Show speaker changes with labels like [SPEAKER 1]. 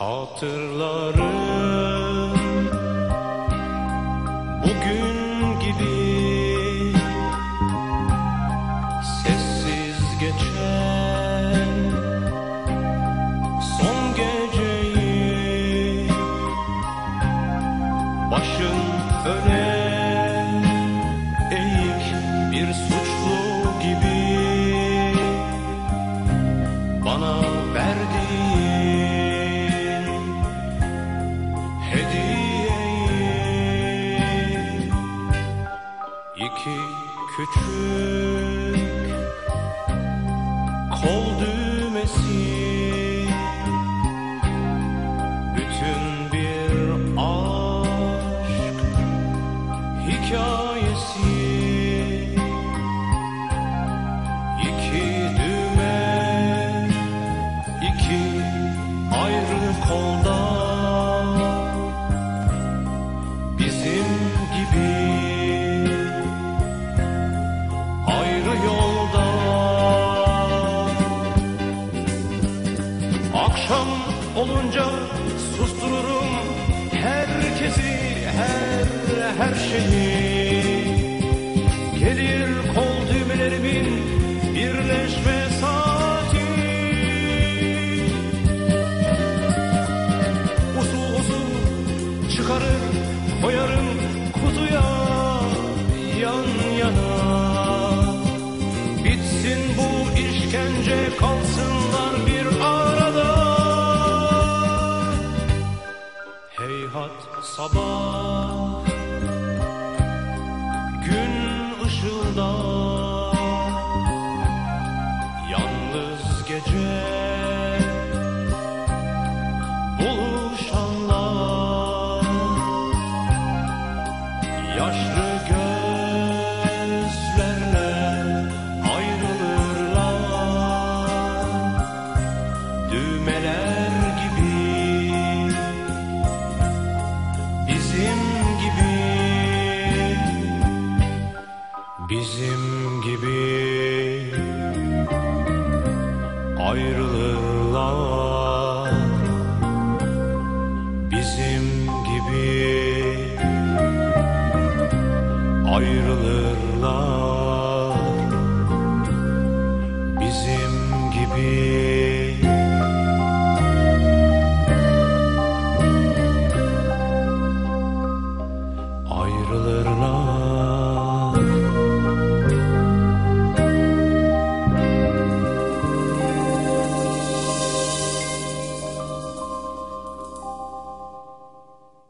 [SPEAKER 1] Hatırlarım. true. Olunca sustururum herkesi her her şeyi. Gelir kol düğmelerimin birleşme saati. Usul usul çıkarır koyarım kutuya yan yana. Bitsin bu işkence kalsınlar bizim gibi. Ayrılırlar bizim gibi. Ayrılırlar